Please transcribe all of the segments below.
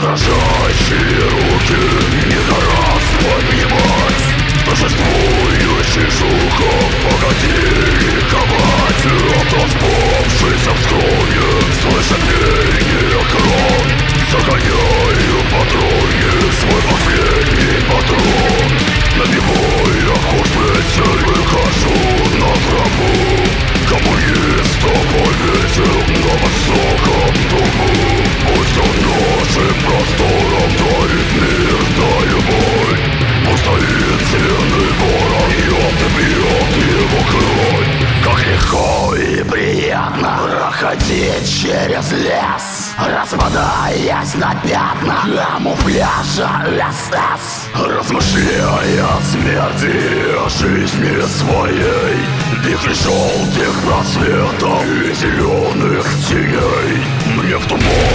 дрожащие руки Не на раз поднимать Торжествующий жуков погоди. Через лес Распадаясь на пятна. Камуфляжа СС. Размышляя о смерти, жизни своей. Вихрь желтых просветов и зеленых теней. Мне в туманы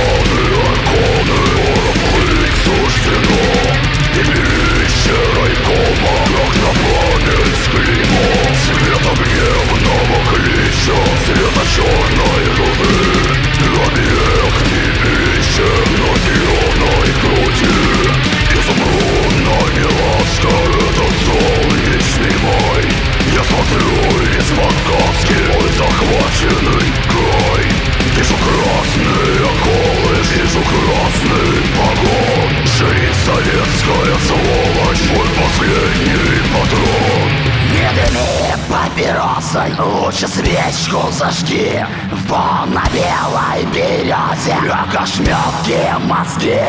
красный погон Жизнь советская сволочь, мой последний патрон! Не дыми папиросой, лучше свечку зажги Вон на белой березе, как ошметки мозги!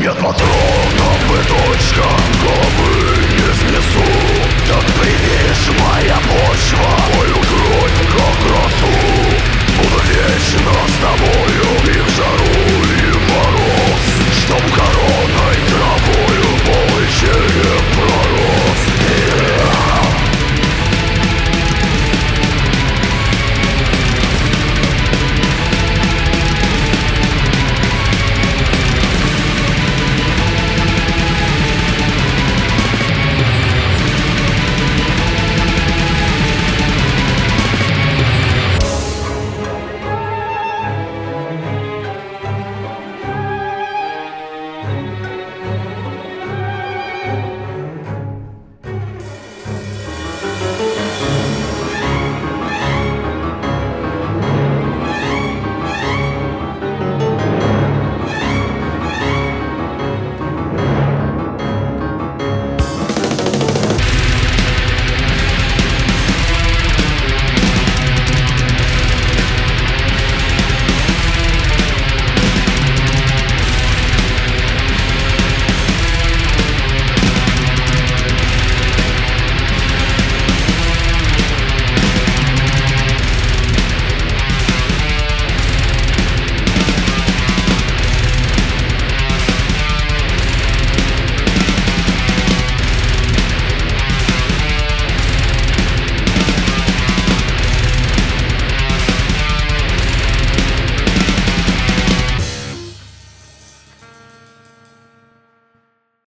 Нет патронов и точка, головы не снесу